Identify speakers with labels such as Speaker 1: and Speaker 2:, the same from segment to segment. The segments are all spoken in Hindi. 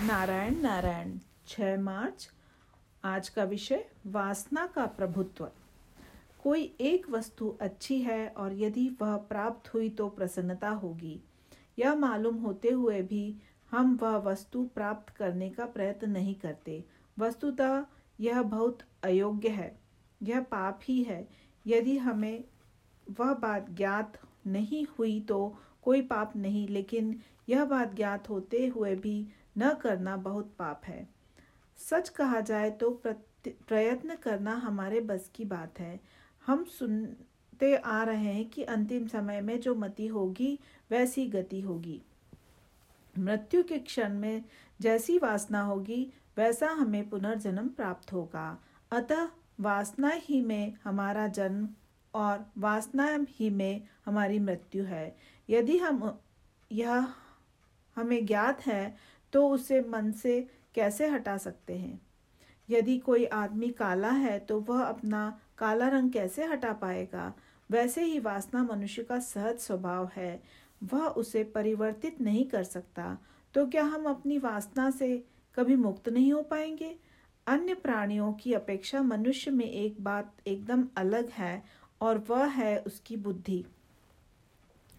Speaker 1: नारायण नारायण 6 मार्च, आज का विषय वासना का प्रभुत्व। कोई एक वस्तु अच्छी है और यदि वह प्राप्त हुई तो प्रसन्नता होगी। यह मालूम होते हुए भी हम वह वस्तु प्राप्त करने का प्रयत्न नहीं करते। वस्तुतः यह बहुत अयोग्य है। यह पाप ही है। यदि हमें वह बात ज्ञात नहीं हुई तो कोई पाप नहीं, लेकिन यह बात ज्ञात होते हुए भी न करना बहुत पाप है। सच कहा जाए तो प्रयत्न करना हमारे बस की बात है। हम सुनते आ रहे हैं कि अंतिम समय में जो मति होगी, वैसी गति होगी। मृत्यु के क्षण में जैसी वासना होगी, वैसा हमें पुनर्जन्म प्राप्त होगा। अतः वासना ही में हमारा जन्म और वासना ही में हमारी मृत्यु है। यदि हम, यह हमें ज्ञात है तो उसे मन से कैसे हटा सकते हैं? यदि कोई आदमी काला है तो वह अपना काला रंग कैसे हटा पाएगा? वैसे ही वासना मनुष्य का सहज स्वभाव है। वह उसे परिवर्तित नहीं कर सकता। तो क्या हम अपनी वासना से कभी मुक्त नहीं हो पाएँगे? अन्य प्राणियों की अपेक्षा मनुष्य में एक बात एकदम अलग है, और वह है उसकी बुद्धि।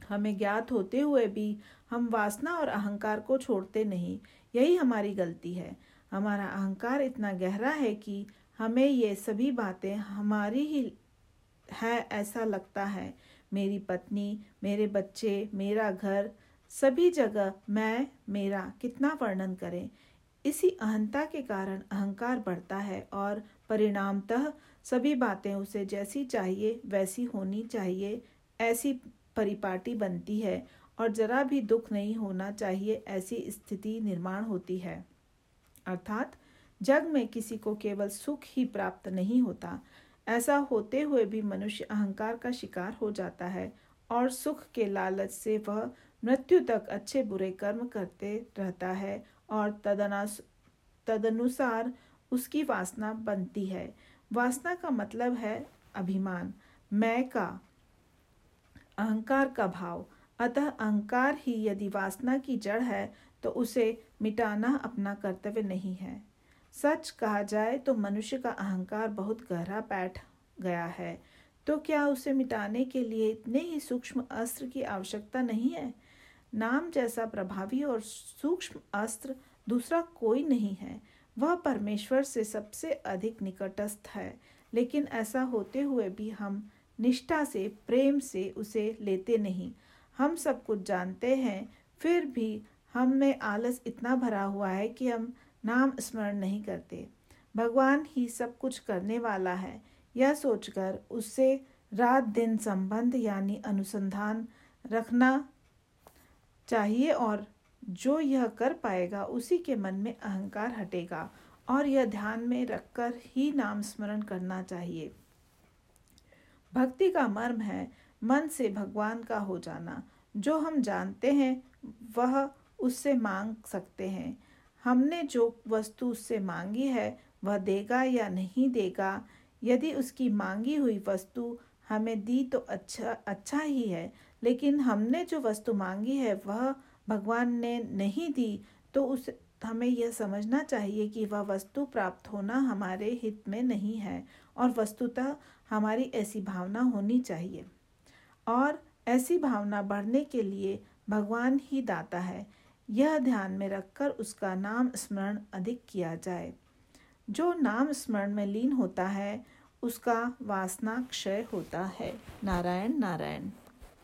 Speaker 1: हमें ज्ञात होते हुए भी हम वासना और अहंकार को छोड़ते नहीं। यही हमारी गलती है। हमारा अहंकार इतना गहरा है कि हमें ये सभी बातें हमारी ही है ऐसा लगता है। मेरी पत्नी, मेरे बच्चे, मेरा घर, सभी जगह मैं, मेरा कितना वर्णन करें। इसी अहंता के कारण अहंकार बढ़ता है और परिणामतः सभी बातें उसे जैसी चाहिए, वैसी होनी चाहिए, ऐसी परिपाटी बनती है और जरा भी दुख नहीं होना चाहिए ऐसी स्थिति निर्माण होती है। अर्थात, जग में किसी को केवल सुख ही प्राप्त नहीं होता, ऐसा होते हुए भी मनुष्य अहंकार का शिकार हो जाता है और सुख के लालच से वह मृत्यु तक अच्छे बुरे कर्म करते रहता है और तदनास, तदनुसार उसकी वासना बनती है। वासना का मतलब है अभिमान, मैं का। अहंकार का भाव। अतः अहंकार ही यदि वासना की जड़ है तो उसे मिटाना अपना कर्तव्य नहीं है। सच कहा जाए तो मनुष्य का अहंकार बहुत गहरा बैठ गया है। तो क्या उसे मिटाने के लिए इतने ही सूक्ष्म अस्त्र की आवश्यकता नहीं है? नाम जैसा प्रभावी और सूक्ष्म अस्त्र दूसरा कोई नहीं है। वह परमेश्वर से सबसे अधिक निकटस्थ है। लेकिन ऐसा होते हुए भी हम निष्ठा से, प्रेम से उसे लेते नहीं। हम सब कुछ जानते हैं, फिर भी हम में आलस इतना भरा हुआ है कि हम नाम स्मरण नहीं करते। भगवान ही सब कुछ करने वाला है। यह सोचकर उससे रात दिन संबंध यानी अनुसंधान रखना चाहिए और जो यह कर पाएगा उसी के मन में अहंकार हटेगा और यह ध्यान में रखकर ही नाम स्मरण करना चाहिए। भक्ति का मर्म है, मन से भगवान का हो जाना। जो हम जानते हैं, वह उससे मांग सकते हैं। हमने जो वस्तु उससे मांगी है, वह देगा या नहीं देगा? यदि उसकी मांगी हुई वस्तु हमें दी तो अच्छा अच्छा ही है, लेकिन हमने जो वस्तु मांगी है, वह भगवान ने नहीं दी तो उस हमें यह समझना चाहिए कि वह वस्तु प्राप्त होना हमारे हित में नहीं है और वस्तुतः हमारी ऐसी भावना होनी चाहिए। और ऐसी भावना बढ़ने के लिए भगवान ही दाता है। यह ध्यान में रखकर उसका नाम स्मरण अधिक किया जाए। जो नाम स्मरण में लीन होता है, उसका वासना क्षय होता है। नारायण नारायण।